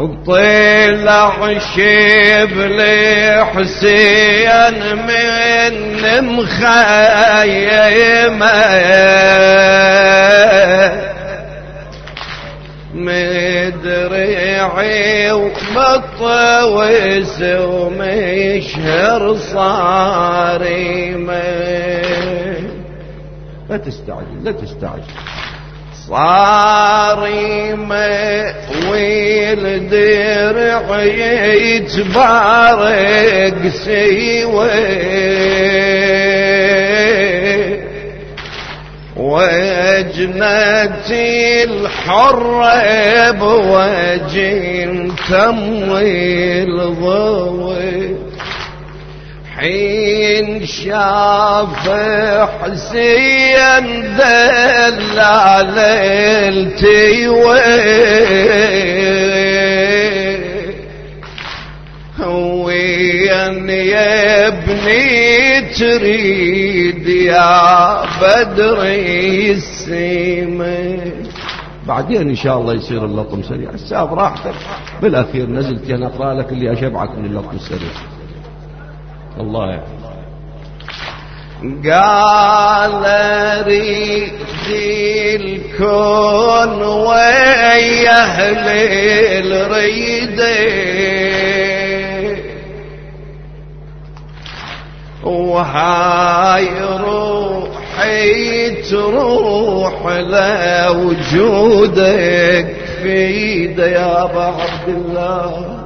وطلع شبل حسين من مخيمة. مدرعي ومطوس ومشهر صارمه لا تستعجل لا تستعجل. صارمة والدرع يتبارك سيوه وجنتي الحرة بوجه تمويل ضوي حين شاف حسين دل على وين يا ابني تريد يا بدري السيمه بعدين إن شاء الله يصير اللطم سريع. الساب راحتك بالأخير نزلت أنا اقرا لك اللي أشبعك من اللطم السريع. الله. قال ريد الكون ويا أهل الريده وهاي روحي تروح لوجودك في يا ابا عبد الله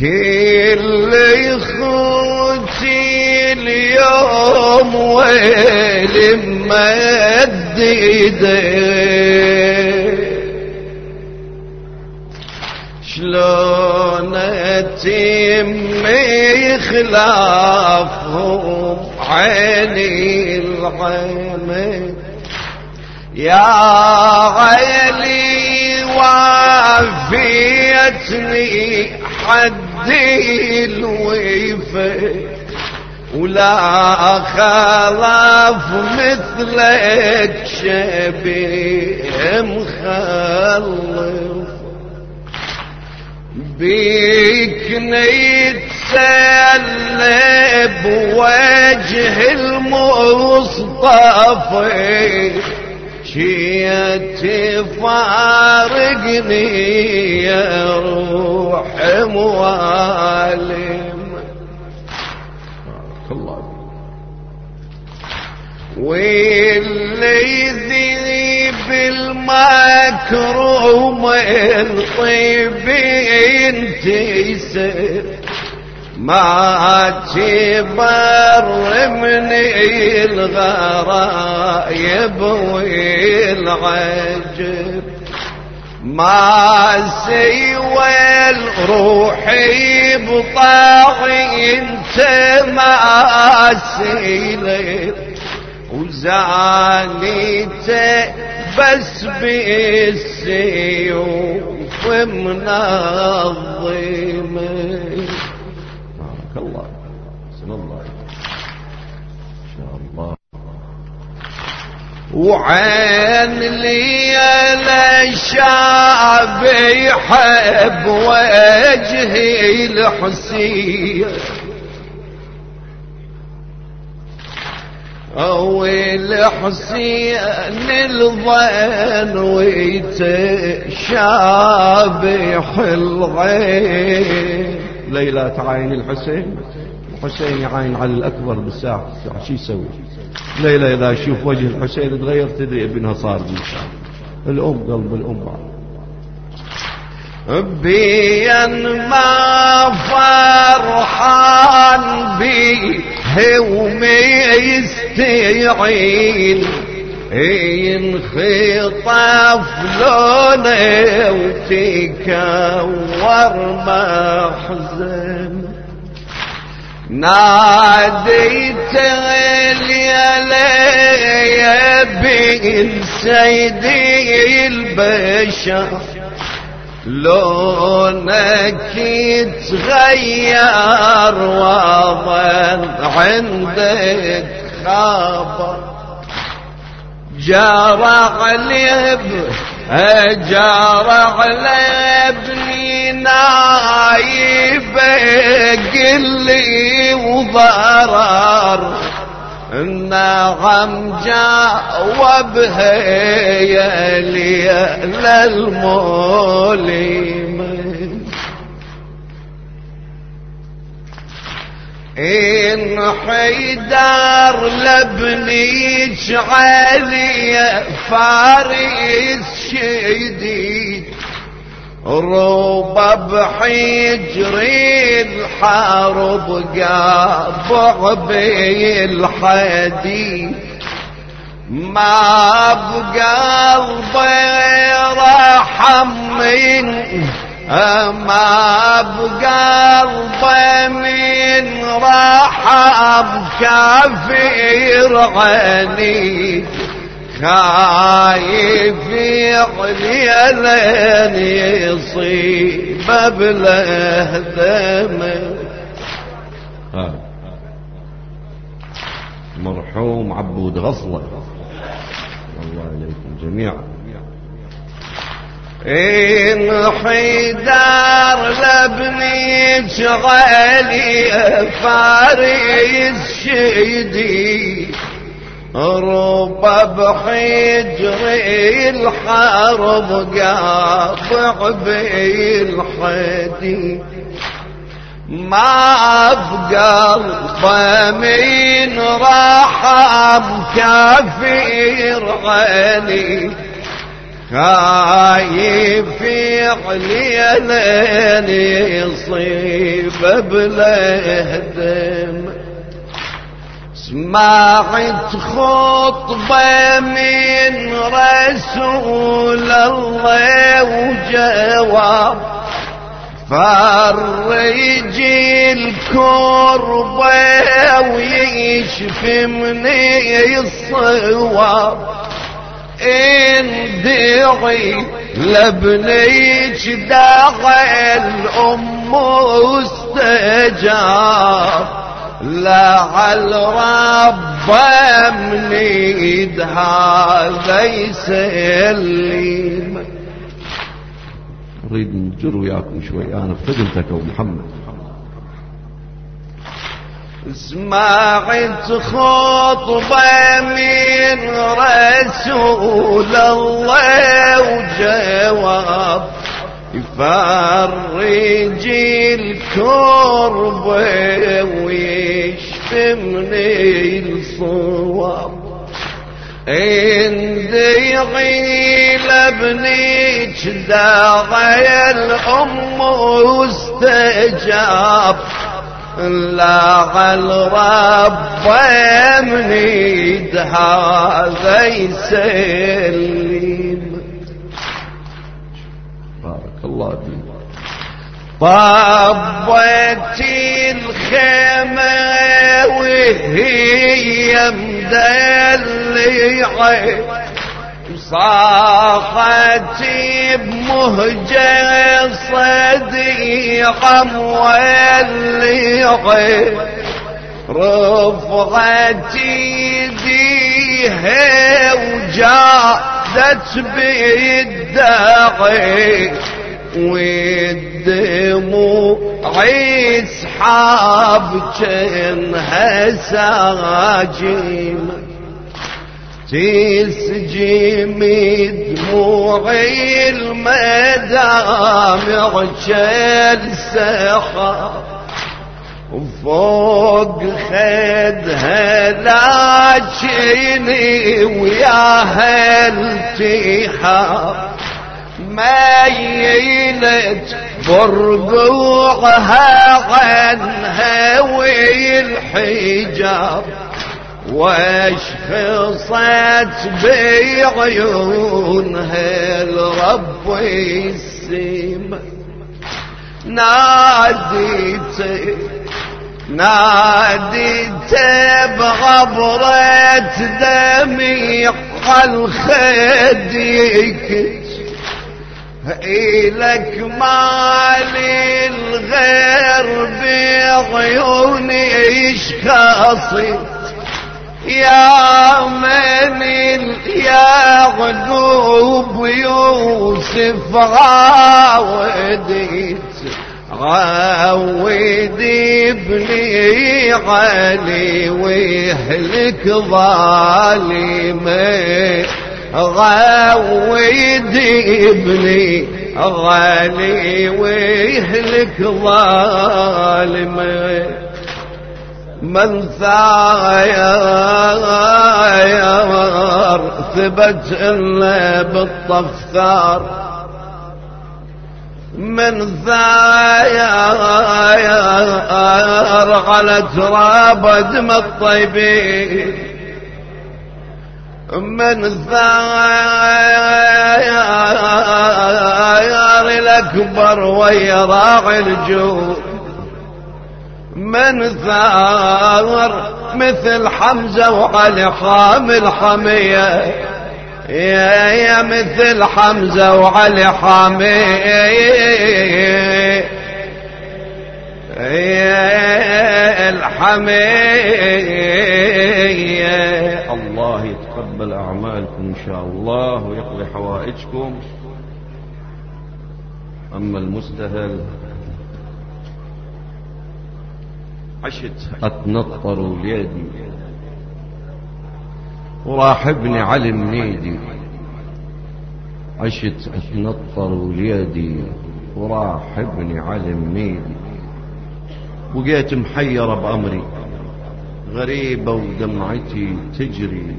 كل خوتي اليوم ويل مديدة. شلون أتم خلافهم عيني العين يا عيني وافيتني حدي الويفه ولا خلاف مثلك شبيه مخلف بيك نتسلب وجه المصطفى. شيت فارقني يا روح موالم الله واللي ذيب المكروم الطيبين تيسر. ما تبر من الغرايب والعجب ما سوى روحي بطاعي انت ما سيلت وزعليته بس بالسيوف منظمة بارك الله بسم الله ان شاء الله وعين لي الشعب يحب وجهي الحسين. أو الحسين الظن ويتشابح الغين ليلى تعاين الحسين. الحسين يعاين على الأكبر بالساعة شو يسوي؟ ليلى إذا أشوف وجه الحسين تغير تدري ابنها صار بالساعة الأم قلب الأم بين ما فرحان بي وما يستعين ينخطف لونه وتكور محزن. ناديت يا بن سيدي البشر. لونك يتغير وظن عندك خبر. جرى عليه جار على نايب قل لي وضرر. النغم جاوبها يا لي للمولي إن حيدر لبنيك علي فارس شديد. روبة بحجر الحرب قابع بالحديد. ما بقلبي رحم من ما بقلبي من رحم كافر عني خايف يعلي يصيب بله دم مرحوم عبود غصلة الله عليكم جميعا. إن حيدار لبني شغالي فارس شيدي. رب بحجر الحرب قاطع بالحديد ما بقلب من رحم كافر علي. خايف علينا يصيب بالهدم سمعت خطبة من رسول الله وجواب. فرج الكربة ويشفي من الصواب. اندعي لابنيك داعي الام استجاب لعل رب من ايد هذا يسلم. أريد نجر وياكم شوي. أنا خدمتك أبو محمد. سمعت خطبة من رسول الله وجواب. يفرج الكرب ويشفي من الصواب اندعي لابنيك داعي الأم واستجاب لا الرب من يد هذا يسلم. بارك الله فيك. طبت الخيمة وهي مدلعة. صاحتي بمهجة صديقة مولعة رفعتي ديها وجادت بالداعي والدموع يسحاب كنها ساجمه تسجمي دموعي المدامع جلسخة وفوق خدها لاشيني وياها التحاب ميلت برقوعها عنها والحجاب واشخصت بعيونها الرب السيم ناديت ناديت بغبرة دميق الخديك. إلك مالي الغير بعيوني إشخاصي. يا من يعقوب يوسف عاوديت عاود ابني علي ويهلك ظالمي غاود ابني غالي ويهلك ظالمي من ثاير ثبت إلا بالطفثار من ثاير على تراب دم الطيبين. من ثاير الأكبر ويا راعي الجود. من ثار مثل حمزة وعلي حامل حمية. يا يا مثل حمزة وعلي حامية. الحمية. الله يتقبل أعمالكم إن شاء الله ويقضي حوائجكم. أما المستهل عشت. أتنطر وليدي وراح ابني علي منيدي عشت أتنطر وليدي وراح ابني علي منيدي وقيت محيرة بأمري. غريبة ودمعتي تجري.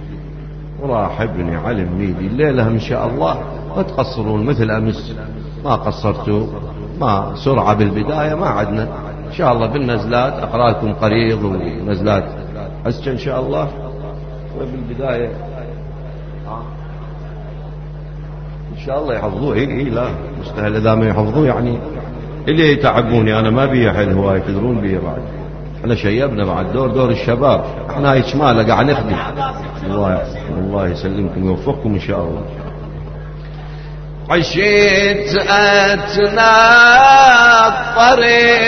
وراح ابني علي منيدي الليلة إن شاء الله ما تقصرون مثل أمس. ما قصرتوا. ما سرعة بالبداية ما عدنا. إن شاء الله بالنزلات أقرأ لكم قريض ونزلات. أسجى إن شاء الله. وبالبداية. إن شاء الله يحفظوه. إيه إيه لا. مستهل إذا ما يحفظوه يعني اللي يتعبوني. أنا ما بي حل هواية. تدرون بي بعد. إحنا شيبنا بعد. دور دور الشباب. إحنا هاي شمالة قاعد نخدم الله الله يسلمكم ويوفقكم إن شاء الله. عشيت أتناطر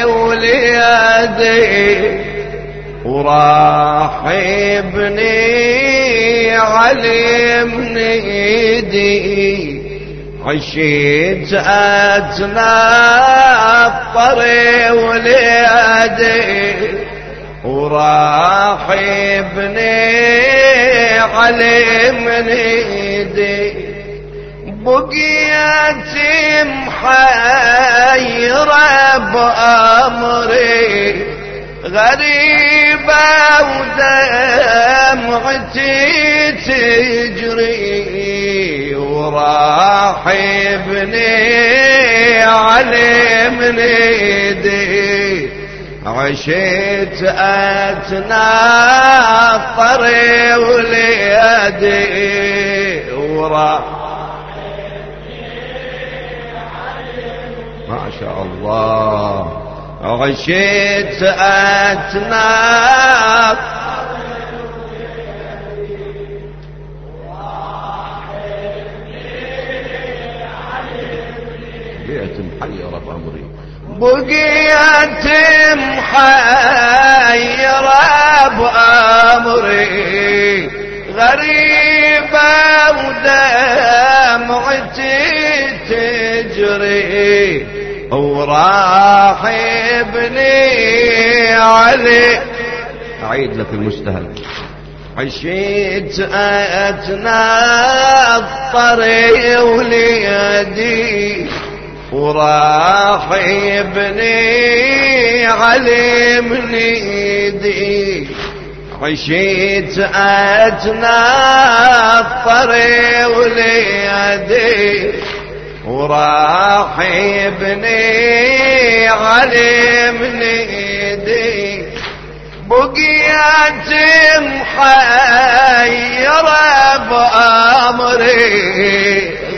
وليدي وراح ابني علي من ايدي عشيت أتناطر وليدي وراح ابني علي من ايدي بقيت محيرة بأمري غريبة ودمعتي تجري وراح ابني علي من ايدي عشت اتناطر وليدي وراح شاء الله. غشيت أتناق بقيت محيرة بأمري. بقيت محيرة بأمري. غريبة ودمعتي تجري. وراح ابني علي. أعيد لك المستهل عشيت أتنطر وليدي. وراح ابني علي من ايدي عشيت أتنطر وليدي. وراح ابني علي من إيدي. بقيت محيرة بأمري.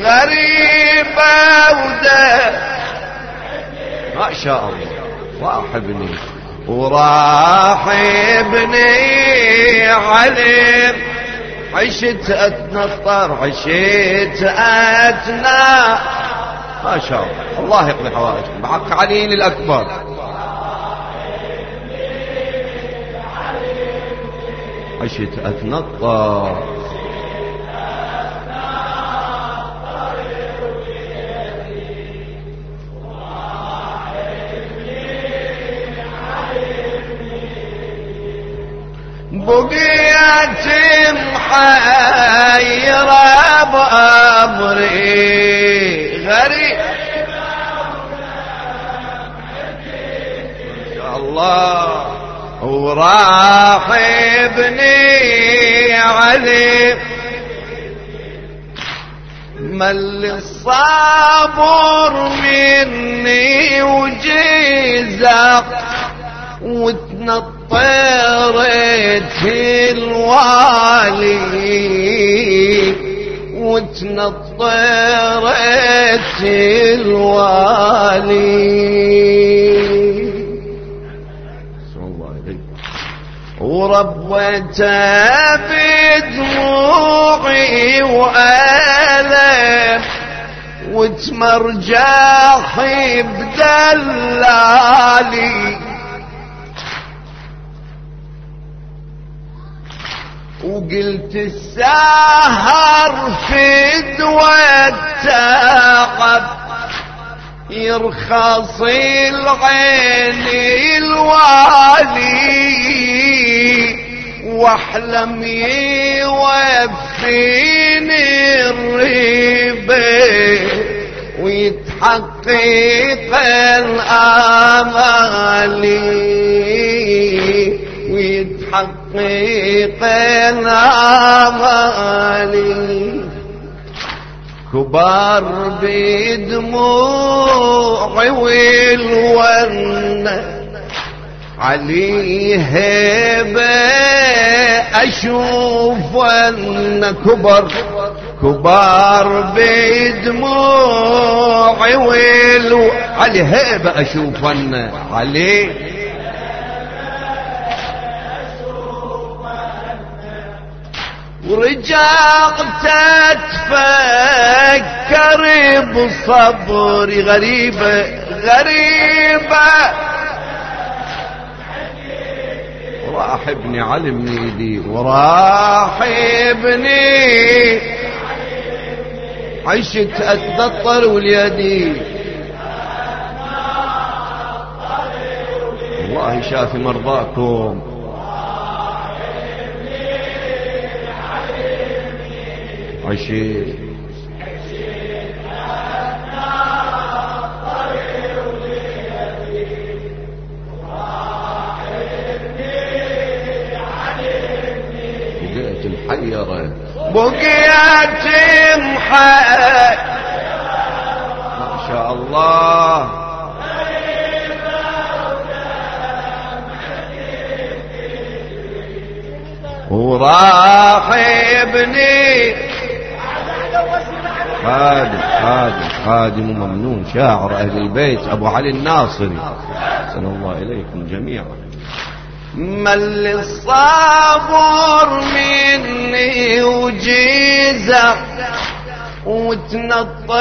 غريبة وده. ما شاء الله. راح ابني وراح ابني علي. عشت اتنطر عشت اتنا ما شاء الله. الله يقضي حوائجكم. بحق علي الأكبر. عشت أتنطر محيرة بأمري غريب. الله. وراح ابني علي. مل الصابر مني وجيزق وتنطرت الوالي وتنطرت الوالي وربيته بدموعي وألم وتمرجاحي بدلالي. وقلت السهر في التعب يرخص العين الوالي واحلم يوفيني الريبه ويتحقق الامالي ويتحقق الامالي كبار بدموعي والونه عليه أشوف ان كبر كبار بدموعي ويلو علي هيبة أشوف ان علي ورجعت اتفكر بصبري غريبة غريبة وراح ابني علي من ايدي وراح ابني. عشت اتبطر واليدي. الله شافي مرضاكم. عشت محيرة بقيت محيرة ما شاء الله. وراح ابني خادم خادم خادم ممنون شاعر أهل البيت أبو علي الناصري. صلى الله إليكم جميعا. مل الصابر مني وجيزة وتنطرت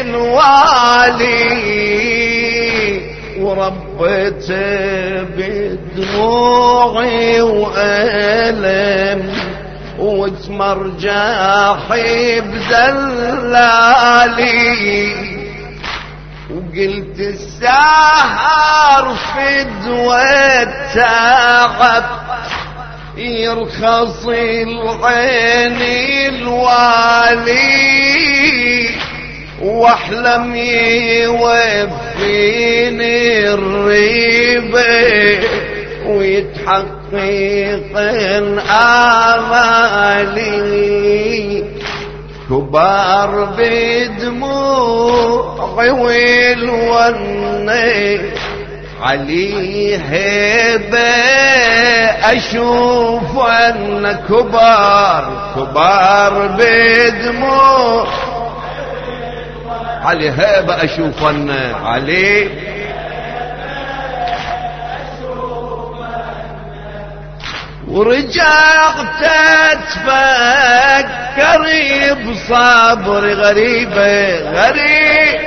الوالي وربت بدموعي وألم وتمرجاحي بدلالي وقلت السهر فدوة تعب يرخص العين الوالي. واحلم يوفيني الريبة ويتحقق آمالي. كبار بدموع والوني علي هيبة أشوف أن كبار كبار بدموع علي هيبة أشوف أن علي. ورجعت اتفكر بصبر غريبة غريب.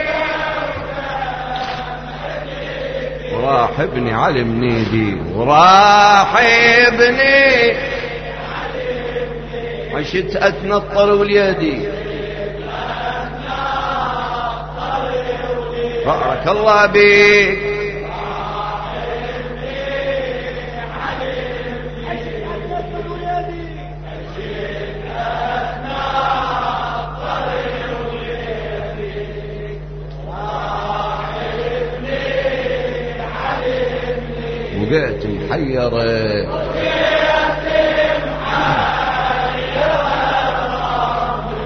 وراح ابني علي منيدي. وراح ابني. عشت أتنطر وليدي. بارك الله بك محيرة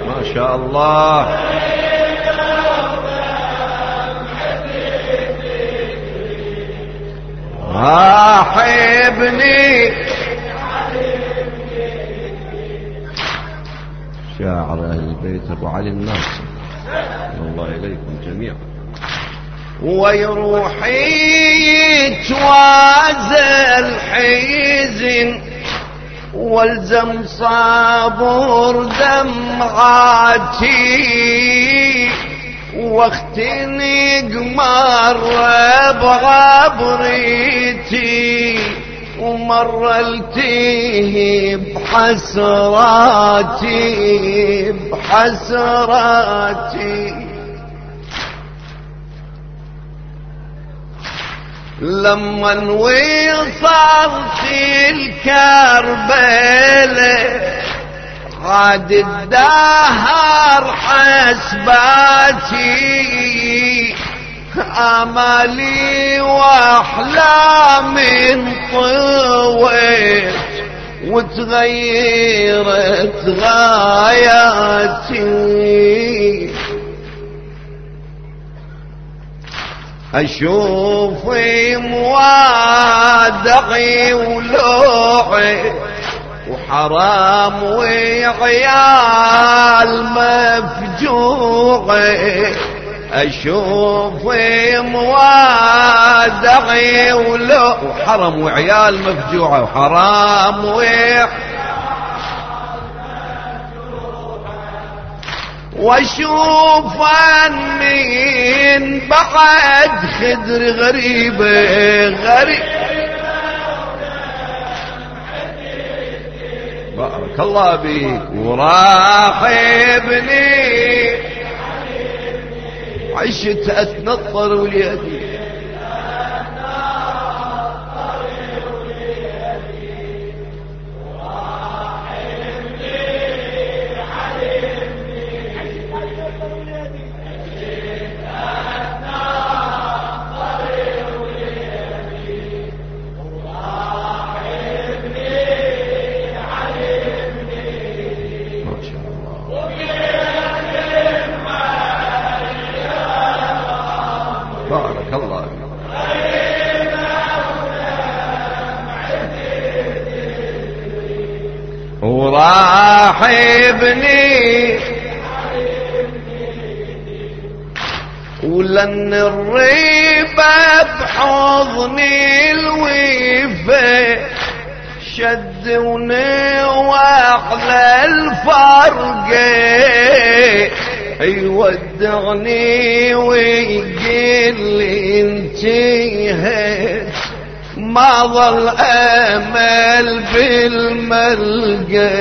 ما شاء الله. راح ابني. شاعر أهل البيت أبو علي الناصر. الله إليكم جميعا. ويروحي يتوازى حيزن والزم صابر دمعاتي واختني قمر بغبريتي ومرلتيه بحسراتي بحسراتي. لما وصلت الكربلة عاد الدهر حسباتي. أمالي واحلامي طويت وتغيرت غاياتي. أشوف موادعي ولوعي وحرام وعيال مفجوعي. أشوف موادعي ولو وحرم وعيال مفجوعه وحرام وعيال واشوف من بعد خدر غريبة غريب. بارك الله بيك وراح ابني. عشت أتنطر وليدي. وراح ابني ولن الريبة بحضني الوفا. شدوني واحلى الفرق. يودعني ويقول لي انتهيت ما ظل آمل بالملقى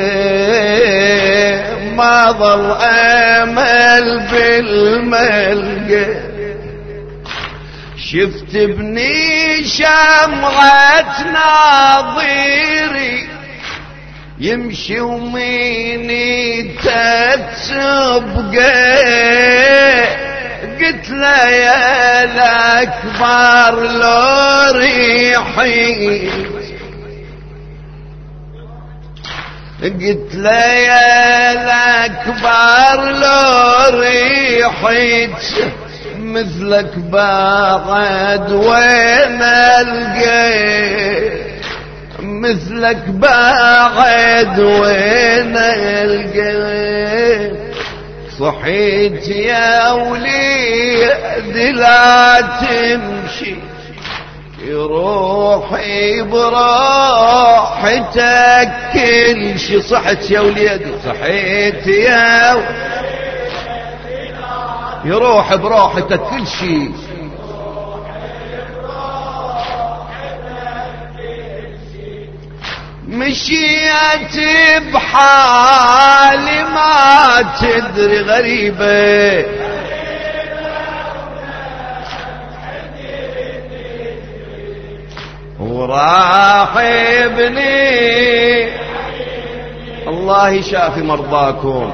ما ظل آمل بالملقى شفت ابني شمعة ناظري يمشي وميني تتسبقه قلت له يا الأكبر لو ريحي. قلت له يا الأكبر لو ريحت مثلك بعد وين القى مثلك بعد وين القى صحيت يا وليد لا تمشي روحي براحتك كل شي. صحت يا وليدي صحيت يا يروح براحتك كل شي. مشيت بحالي ما تدري غريبة. وراح ابني. الله يشافي مرضاكم.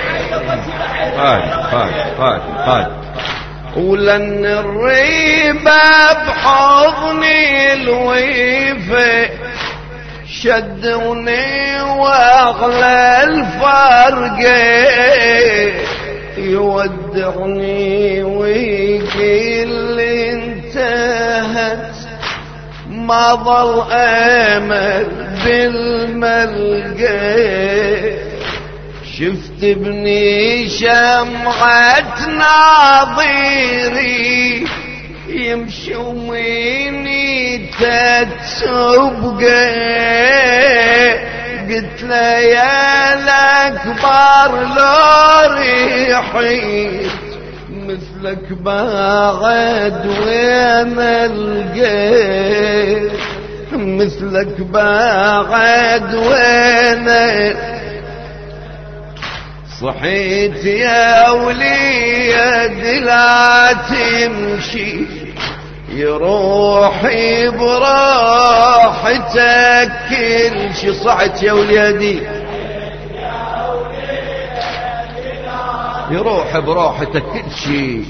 هاي هاي هاي هاي. ولن الريبة بحضني الويفة شدوني وأغلى الفرقة يودعني ويقول انتهت ما ظل امل بالملقى. شفت ابني شمعة ناظري يمشي وميني تتسبقه قلت له يا الأكبر لو ريحيت مثلك بعد وين ألقيت. مثلك بعد وين صحيت يا وليد لا تمشي يروحي براحتك كل شي صحت يا وليدي. يروح براحتك كل شي.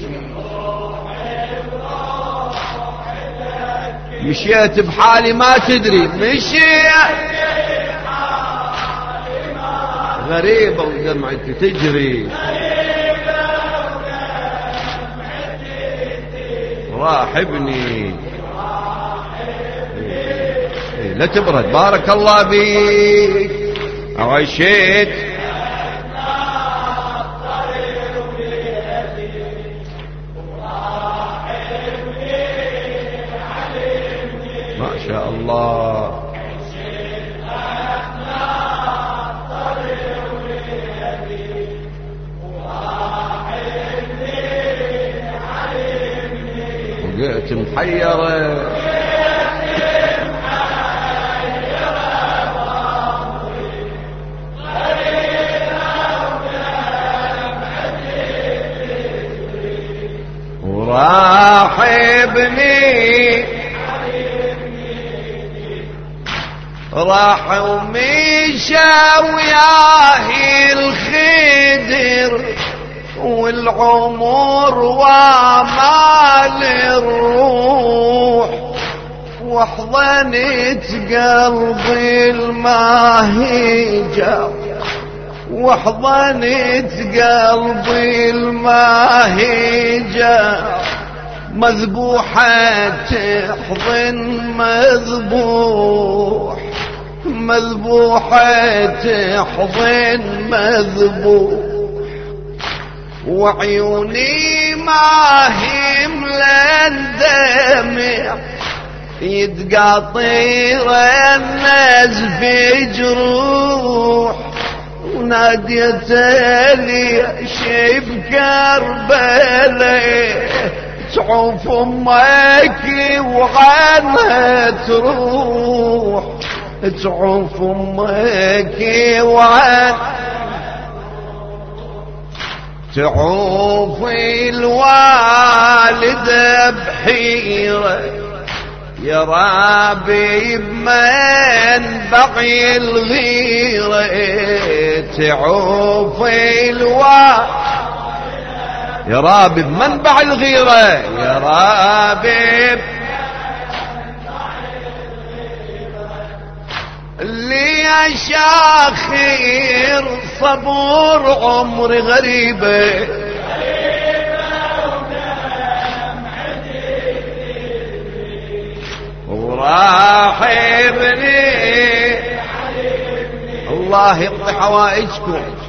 مشيت بحالي ما تدري مشيت. غريبة ودمعتي تجري. راح ابني. إيه، لا تبرد. بارك الله بيك عشيت. ما شاء الله. محيرة وراح ابني راح ومشى وياه الخدر. والعمر ومال الروح. وحضنت قلبي الماهجة وحضنت قلبي الماهجة مذبوحة تحضن مذبوح. مذبوحة تحضن مذبوح. وعيوني ما هي ملان دمع يتقاطر الناس في جروح. وناديت لي شيب كربلاء تعوف أمك وعنها تروح. تعوف أمك وعنها تعوفي الوالدة بحيرة يا رابي بمن بقي الغيرة. تعوفي الوالدة يا رابي بمنبع الغيرة. يا رابي لي شاخير صبور عمري غريبة. وراح ابني. الله يقضي حوائجكم.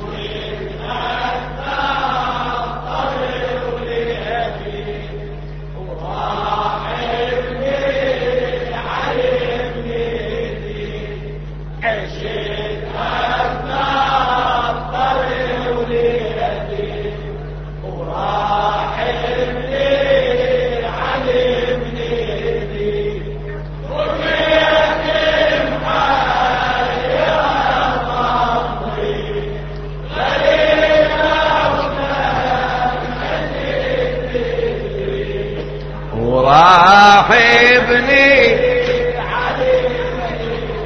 صاحبني.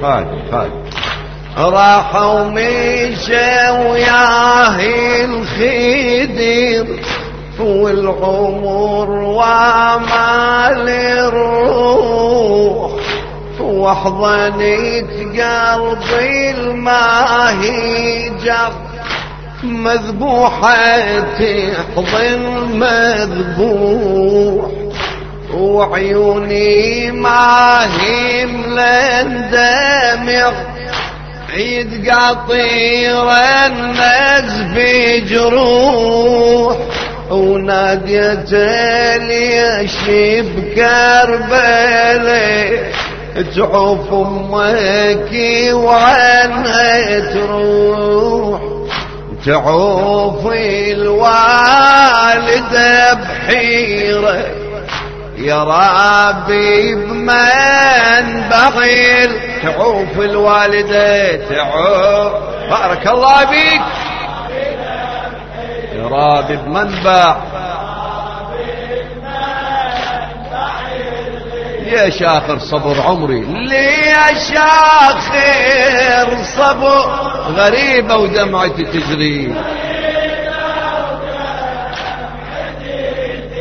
خالد خالد. راحوا مشى وياه الخدر والعمر وعمال الروح. واحضنت قلبي الماهي جر مذبوحة تحضن مذبوح. وعيوني ما هي ملن دمع. عيد قطير النزف جروح. وناديت ليش بكربلة تعوف أمك وعنها تروح تعوف الوالدة بحيرة. يا ربي بمن بغيل تعوف الوالدة تعوف. بارك الله بيك يا ربي بمنبع يا شاخر صبر عمري. ليه شاخر صبر. غريبة ودمعتي تجري.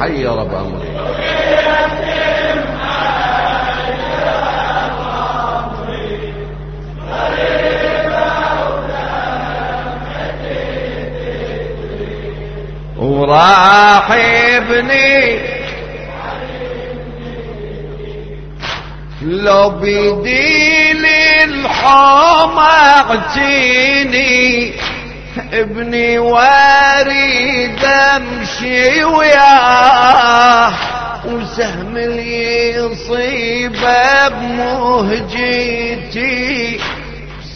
محيرة بأمري وراح ابني لو بيدي للحوم اعتيني ابني واريد امشي وياه وسهم اللي يصيب بمهجتي.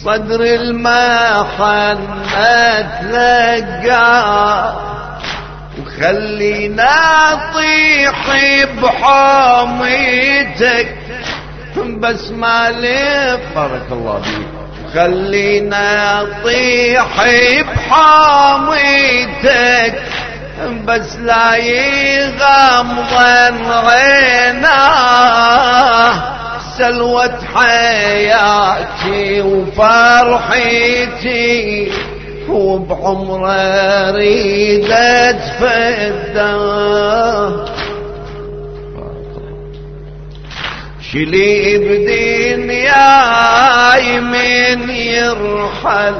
صدر المخن اتلقاه وخلينا اطيح بحوميتك بس ما بارك الله بيك خلينا اطيح بحاميتك بس لا يغمض عيناه. سلوة حياتي وفرحتي وبعمره اريد اتفداه شلي بدنياي من يرحل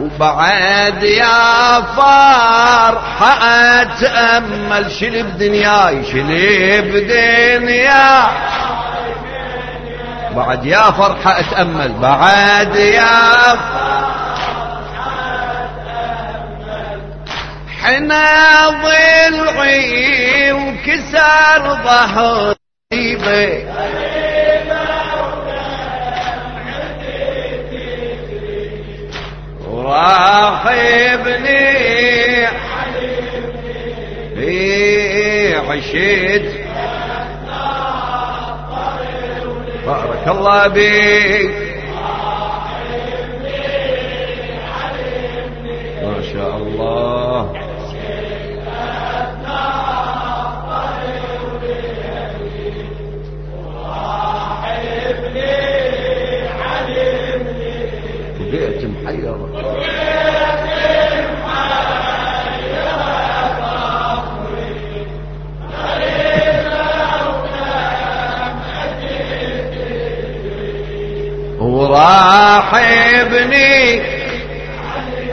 وبعد يا فرحة أتأمل. شلي بدنياي شلي بدنياي بعد يا فرحة أتأمل بعد يا حنا ضلعي وكسر ظهري راحبني في عشيت. بارك الله بك. ما شاء الله.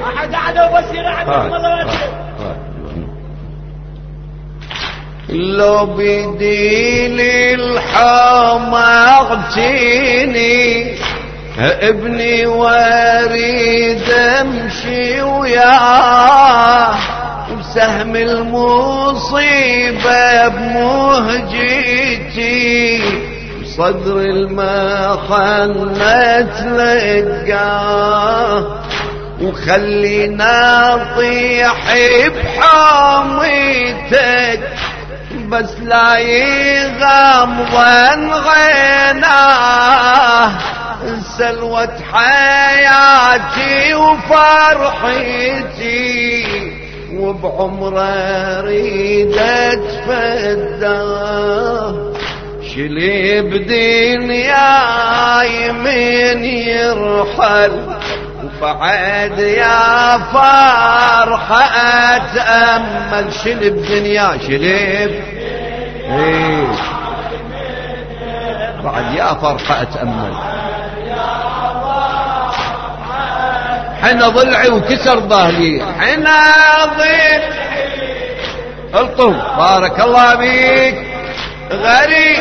احد احد وبصير احد لو بدي الحمى اغتيني ابني واريد أمشي وياه بسهم المصيبة بمهجتي. صدر المخنة تلقاه وخلينا نطيح بحاميتك بس لا يغمضن غيناه. سلوة حياتي وفرحتي وبعمره أريد أتفداه. شلي بدنياي من يرحل وفعد يا فرحة أتأمل شلب دنيا شلب إيه. بعد يا فرحة أتأمل حنا ضلعي وكسر ظهري حنا ضلعي. الطب بارك الله بيك غريب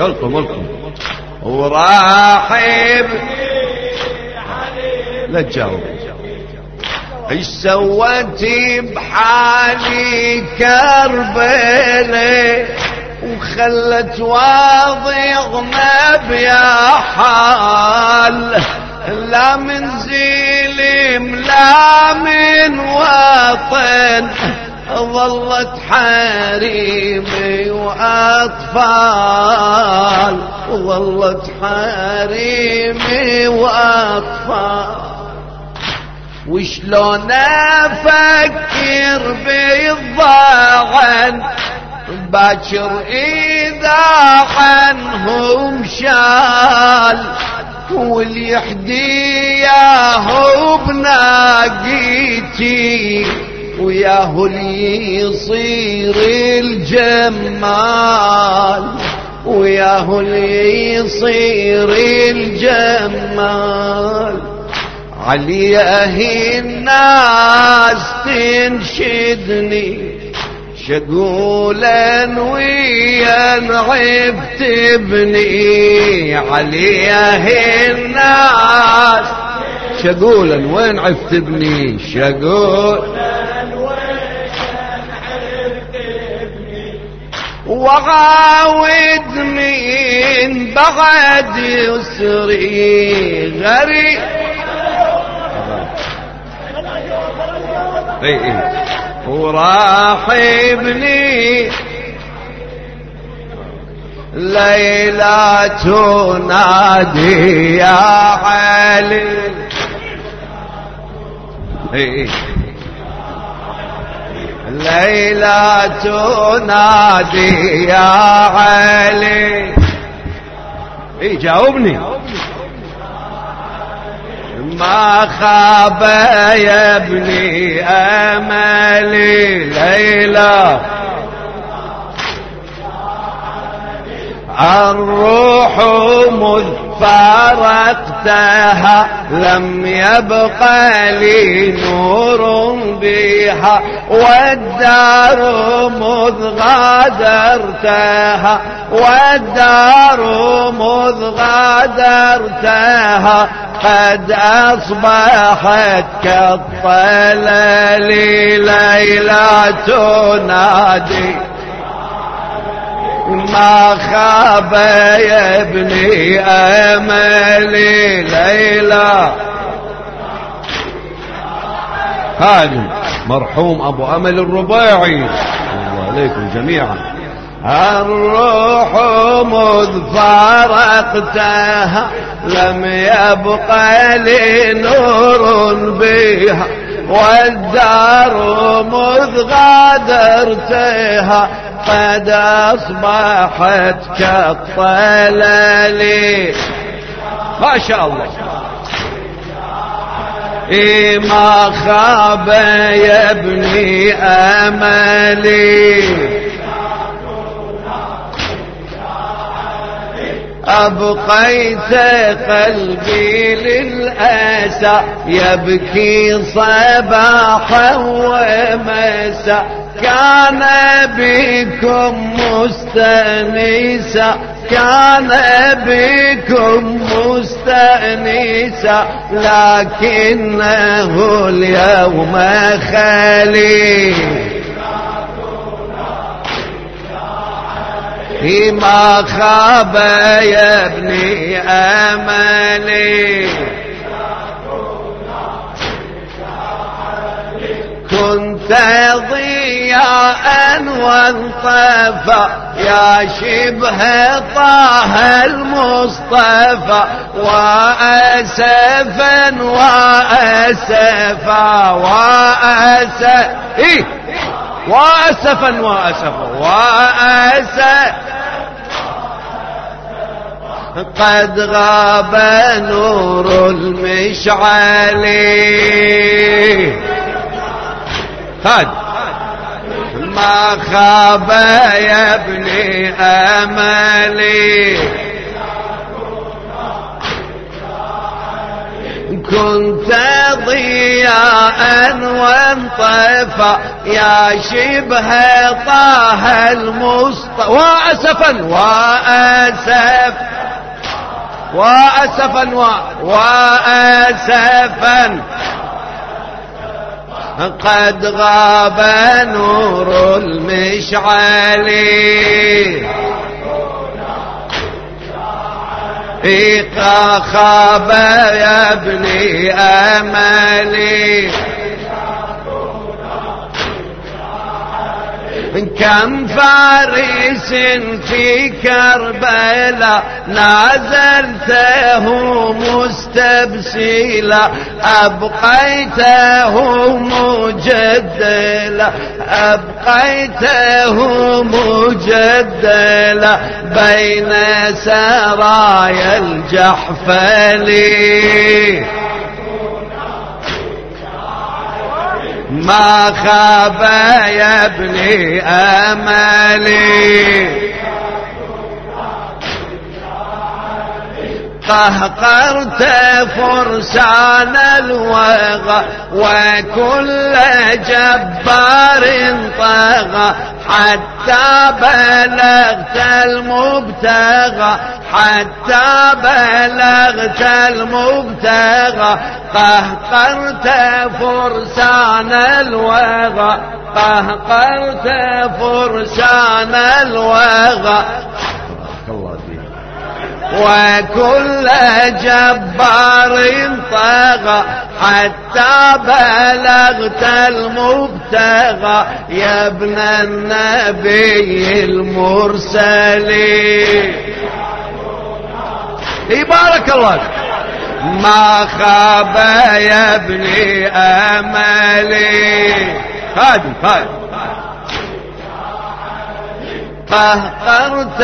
القم القم وراحب لا تجاوب. إيش سويتي بحالي كربلة وخلت واضعنا بيا حال. لا من زيلم لا من وطن. ظلت حريمي وأطفال. ظلت حريمي وأطفال. وشلون أفكر بالضاعن باكر إذا عنهم شال. واللي يحديه بناقيتي. وياه اللي يصير الجمال وياه اللي يصير الجمال. عليه الناس تنشدني شقولا ويا عبت ابني عليه الناس شقولا وين عفت ابني؟ شقول وغاود من بعد يسري غريب اي اي وراح ابني. ليلى تنادي يا علي ليلى تنادي يا علي. اي جاوبني. ما خاب يا ابني أملي ليلى. الروح مذ فارقتها لم يبق لي نور بها والدار مذ غادرتها والدار مذ غادرتها قد أصبحت كالطلل ليلى تنادي. ما خاب يا ابني أملي ليلى. هذا مرحوم أبو أمل الرباعي. الله عليكم جميعا. الروح مذ فارقتها لم يبق لي نور بها. والدار مذ غادرتها قد أصبحت كالطلل ما شاء الله. ما خاب يا ابني أملي. أبقيت قلبي للأسى يبكي صباحا ومساء. كان بكم مستنيسا كان بكم مستأنسا. لكنه اليوم خليل ما خاب يا ابني املي كنت ضياء وانطفى يا شبه طه المصطفى واسفا واسفا إيه واسفا واسفا واسفا قد غاب نور المشعل. هاد. ما خاب يا ابني املي كنت ضياء وانطفى يا شبه طه المصطفى. واسفا. واسف واسفا واسفا. قد غاب نور المشعل خاب يا ابني أملي كم فارس في كربلاء نازلته مستبسلا أبقيته مجدلا أبقيته مجدلا بين سرايا الجحفلي. ما خاب يا ابني املي قهقرت فرسان الوغى وكل جبار طغى. حتى بلغت المبتغى حتى بلغت المبتغى. قهقرت فرسان الوغى قهقرت فرسان الوغى. وكل جبار طغى حتى بلغت المبتغى يا ابن النبي المرسلين. بارك الله ما خاب يا ابني أملي. هادي هادي. قهقرت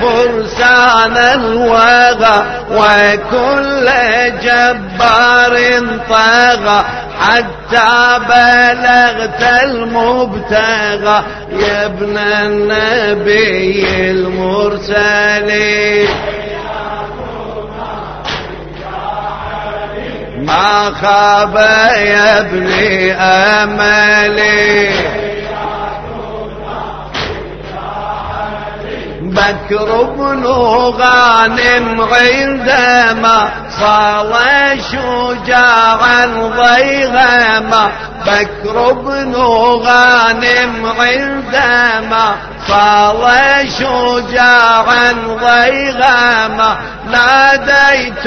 فرسان الوغى وكل جبار طغى حتى بلغت المبتغى. يا ابن النبي المرسلين ما خاب يا ابني أملي. بكر بن غانم عندما صار شجاعا ضيغما بكر بن غانم عندما صار شجاعا ضيغما ناديت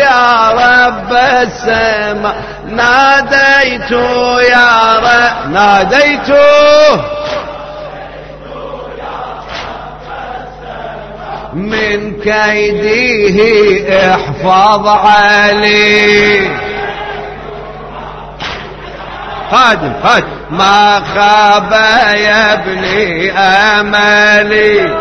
يا رب السماء ناديت يا رب ناديته من كيده احفظ علي. خادم خادم. ما خاب يا ابني املي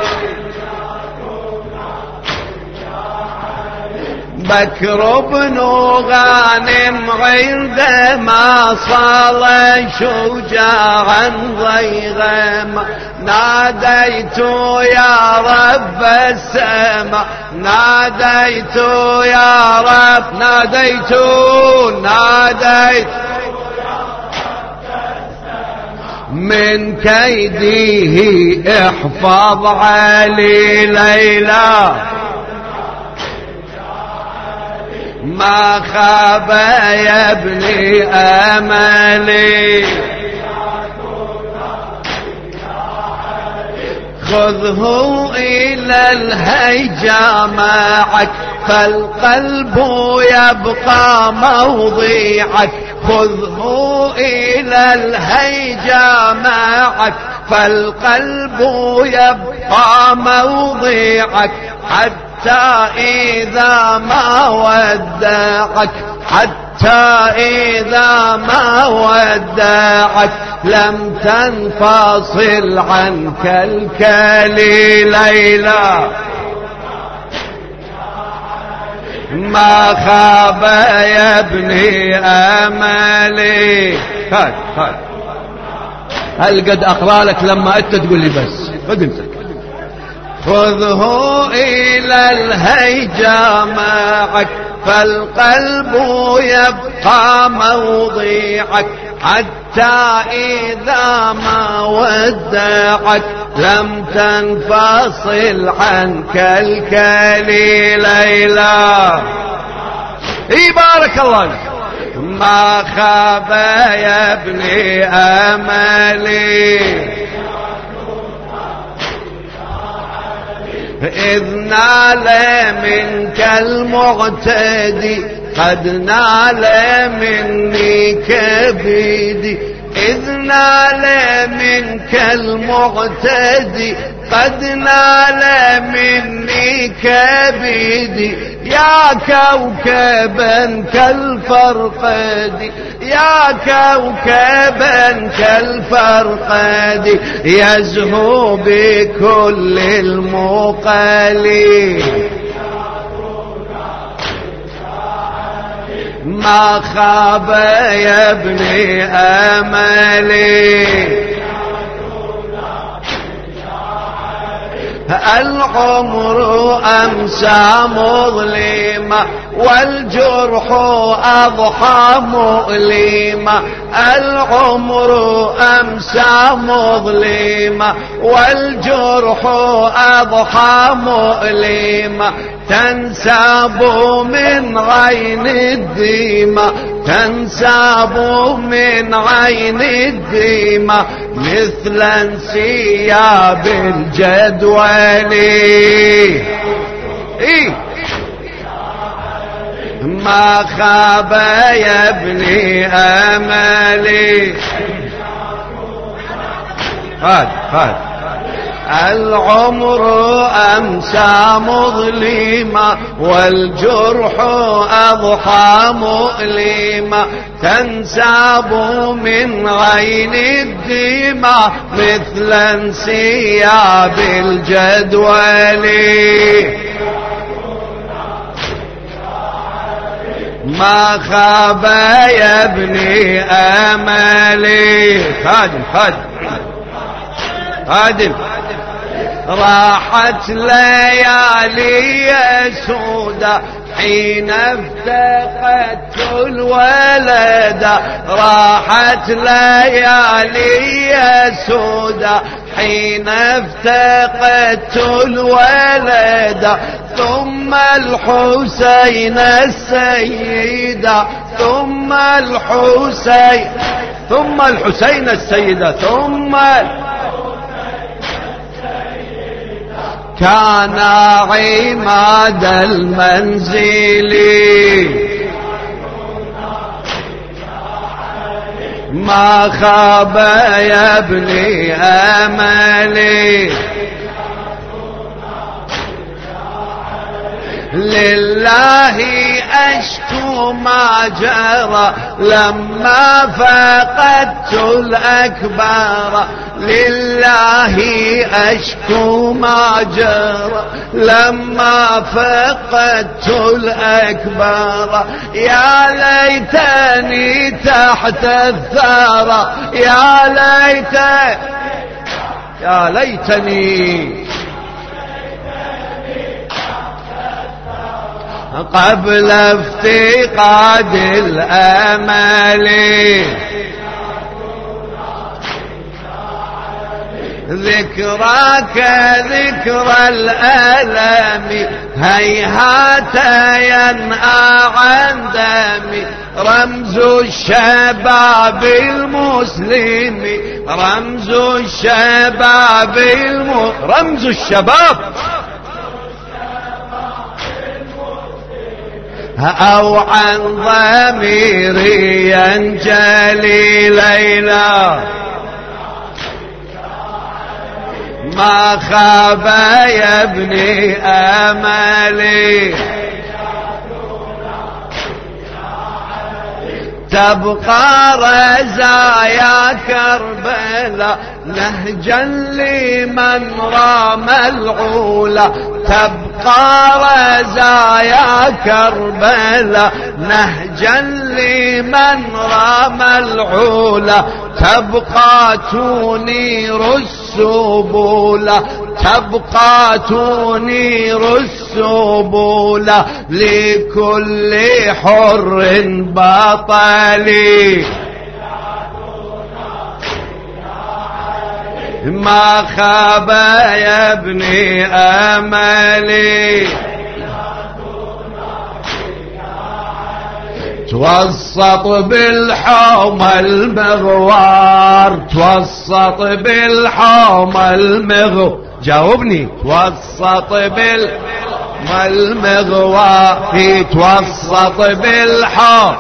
بكر بن غانم عندما صار شجاعا ضيغما ناديت يا رب السماء. ناديت يا رب ناديت ناديت. من كيده احفظ علي ليلى. ما خاب يا ابني املي خذه إلى الهيجا معك فالقلب يبقى موضيعك خذه إلى الهيجا معك فالقلب يبقى موضيعك حتى إذا ما ودعك حتى إذا ما ودعك لم تنفصل عنك الكلي ليلى. ما خاب يا ابني أملي. هاي هاي. هل قد أقرأ لك لما أنت تقول لي بس؟ خذ خذه إلى الهيجا معك فالقلب يبقى موضيعك حتى إذا ما ودعك لم تنفصل عنك الكلي ليلى. اي بارك الله ما خاب يا ابني أملي. إذ نال منك المعتدي قد نال مني كبيدي. إذ نال منك المعتدي قد نال مني كبيدي يا كوكبا كالفرقد يا كوكبا كالفرقد يزهو بكل المقالين ما خاب يا ابني أملي. العمر أمسى مظلمة والجرح أضحى مؤلمة. العمر أمسى مظلمة والجرح أضحى مؤلمة. تنساب من عين الديمة تنساب من عين الديمة مثل انسياب الجدول إيه. ما خاب يا ابني املي هاد هاد العمر أمسى مظلما والجرح أضحى مؤلما. تنساب من عين الدماء مثل انسياب الجدول. ما خاب يا ابني املي خادم خادم خادم. راحت ليالي سودة حين افتقدت الولد. راحت ليالي سودة حين افتقدت الولد. ثم الحسين السيدة ثم الحسين ثم الحسين السيدة ثم كان عماد المنزل. ما خاب يا ابني املي لله أشكو ما جرى لما فقدت الأكبر. لله أشكو ما جرى لما فقدت الأكبر. يا ليتني تحت الثرى يا ليتني يا ليتني قبل افتقاد الأمل. ذكراك ذكر الألم هيهات ينأى عن دمي رمز الشباب المسلم رمز الشباب الم... رمز الشباب. أو عن ضميري ينجلي ليلى. ما خاب يا ابني أملي. تبقى رزايا كربلاء نهجا لمن رام العلا. تبقى رزايا كربلاء نهجا لمن رام العلا. تبقى تنير السبول تبقى تنير السبول لكل حر بطل ما خاب يا ابني أملي. توسط بالحوم المغوار. توسط بالحوم المغوار جاوبني. توسط بال المغوار. توسط بالحوم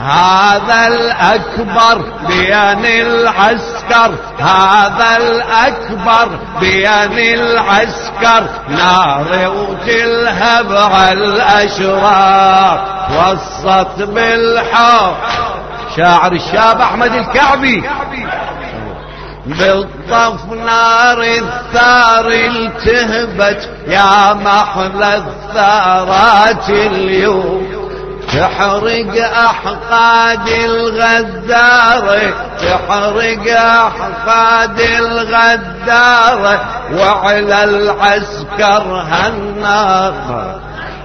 هذا الأكبر بين العسكر هذا الأكبر بين العسكر نار وتلهب على الأشرار وسط بالحار شاعر الشاب أحمد الكعبي. بالطف نار الثار التهبت يا محلى الثارات اليوم. تحرق أحقاد الغدارة تحرق أحقاد الغدارة وعلى العسكر هالنار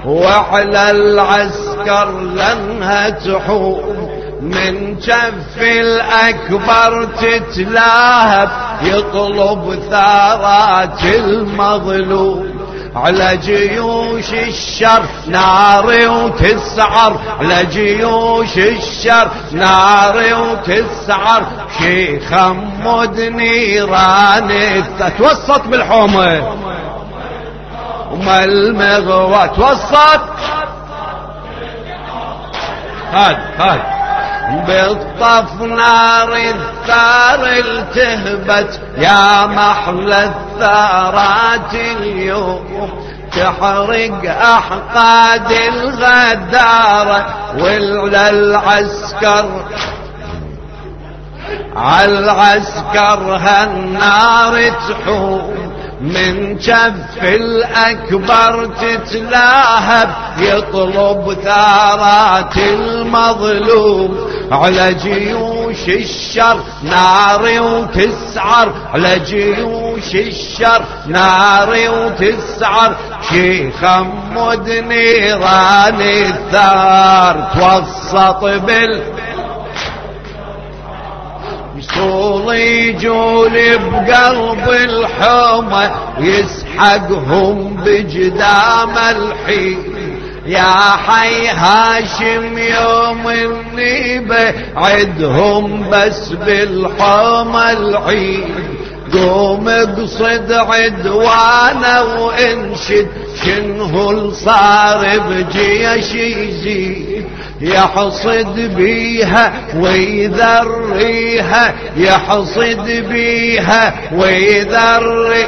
وعلى العسكر لنها تحوم. من جف الأكبر تتلاهب يطلب ثارات المظلوم. على جيوش الشر نار وتسعر على جيوش الشر نار وتسعر. شيخ مد نيران توسط بالحومة وما المغوى توسط. هاد هاد. بالطف نار الثار التهبت يا محلى الثارات اليوم تحرق أحقاد الغدارة ولا العسكر على العسكر هالنار تحوم. من جف الأكبر تتلاهب يطلب ثارات المظلوم. على جيوش الشر نار وتسعر على جيوش الشر نار وتسعر. شيخ مد نيران الثار توسط بال وصول يجول بقلب الحومة يسحقهم بجدام الحين. يا حي هاشم يوم النيبة عدهم بس بالحومة العين قوم اقصد عدوانا وانشد شنه صار بجيش يزيد يحصد بيها ويذريها يحصد بيها ويذري.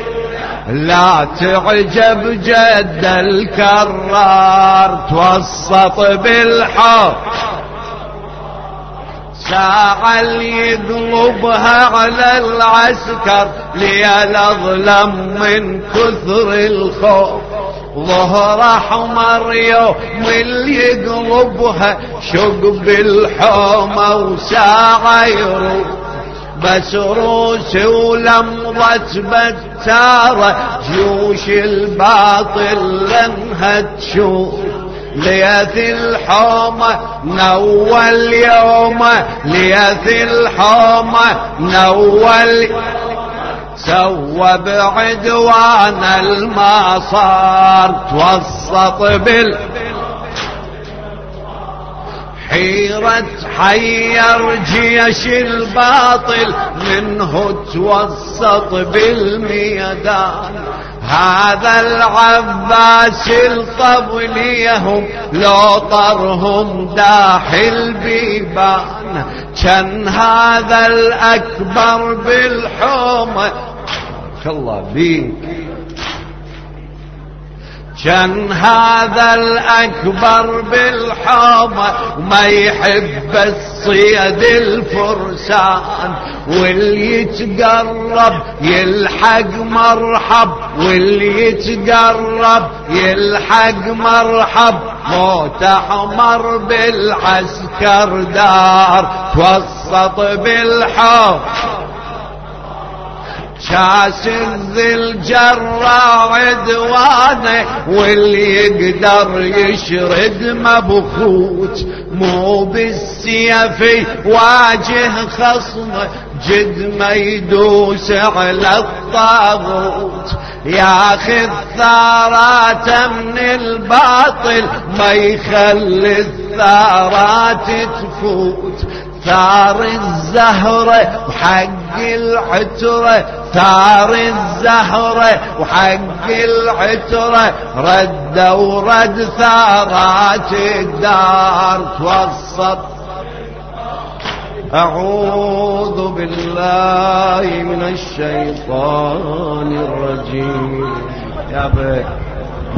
لا تعجب جد الكرار توسط بالحب ساعة يقلبها على العسكر ليال اظلم من كثر الخوف. ظهر احمر يوم اللي يقلبها شق بالحومة وساعة يروح. بس روسي ولمضت بتارة جيوش الباطل لنها تشوف ليث الحومة نول يوم. ليث الحومة نول. سوى بعدوان المصار توسط بال حيرة حير جيش الباطل منه توسط بالميدان. هذا العباس القبليهم لو طرهم داحي البيبان. كان هذا الأكبر بالحومة. الله بيك كان هذا الأكبر بالحومة وما يحب الصيد الفرسان. واللي يتقرب يلحق مرحب واللي يتقرب يلحق مرحب. موت أحمر بالعسكر دار توسط بالحب شاسر ذي الجرى عدوانه واللي يقدر يشرد مبخوت. مو بالسيف واجه خصمه جد ما يدوس على الطاغوت. ياخذ ثارات من الباطل ما يخلي الثارات تفوت. ثار الزهرة وحق العترة ثار الزهرة وحق العترة رد ورد ثارات الدار توسط. أعوذ بالله من الشيطان الرجيم. يا بي.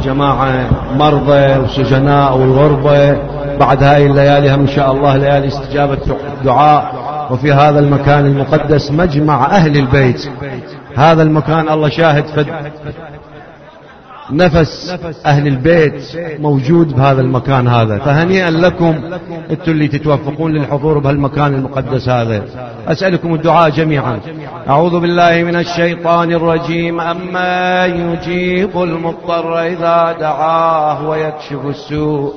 جماعة مرضى وسجناء والغربة بعد هاي الليالي هم إن شاء الله ليالي استجابة دعاء وفي هذا المكان المقدس مجمع أهل البيت. هذا المكان الله شاهد فد نفس أهل البيت موجود بهذا المكان هذا. فهنيئا لكم أنتم اللي تتوفقون للحضور بهالمكان المقدس هذا. أسألكم الدعاء جميعا. أعوذ بالله من الشيطان الرجيم. أما يجيب المضطر إذا دعاه ويكشف السوء.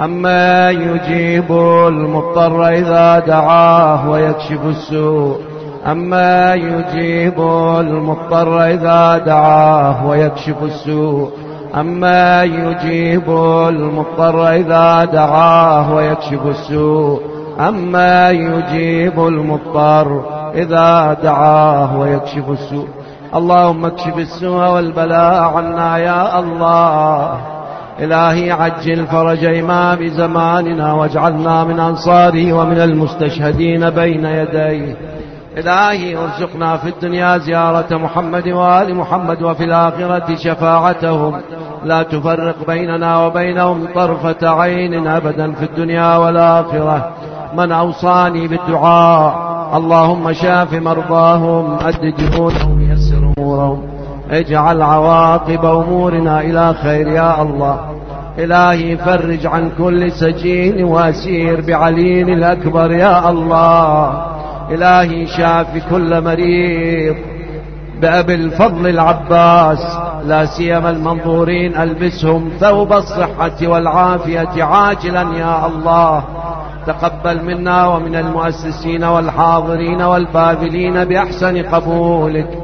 أما يجيب المضطر إذا دعاه ويكشف السوء. أما يجيب المضطر إذا دعاه ويكشف السوء. أما يجيب المضطر إذا دعاه ويكشف السوء. أما يجيب المضطر إذا دعاه ويكشف السوء. اللهم اكشف السوء والبلاء عنا يا الله. إلهي عجل فرج إمام زماننا واجعلنا من أنصاره ومن المستشهدين بين يديه. إلهي ارزقنا في الدنيا زيارة محمد وآل محمد وفي الآخرة شفاعتهم. لا تفرق بيننا وبينهم طرفة عين أبدا في الدنيا والآخرة. من أوصاني بالدعاء اللهم شاف مرضاهم أد جهودهم يسر أمورهم. اجعل عواقب أمورنا إلى خير يا الله. إلهي فرج عن كل سجين وأسير بعلين الأكبر يا الله. إلهي شاف كل مريض بأبي الفضل العباس لا سيما المنظورين ألبسهم ثوب الصحة والعافية عاجلا يا الله. تقبل منا ومن المؤسسين والحاضرين والباذلين بأحسن قبولك.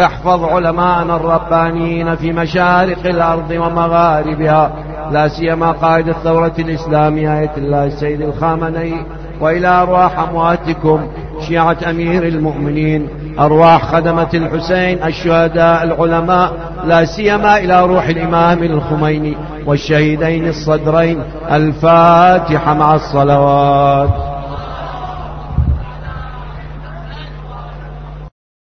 احفظ علماءنا الربانيين في مشارق الأرض ومغاربها لا سيما قائد الثورة الإسلامية آية الله السيد الخامنئي. وإلى أرواح أمواتكم شيعة أمير المؤمنين أرواح خدمة الحسين الشهداء العلماء لا سيما إلى روح الإمام الخميني والشهيدين الصدرين الفاتحة مع الصلوات.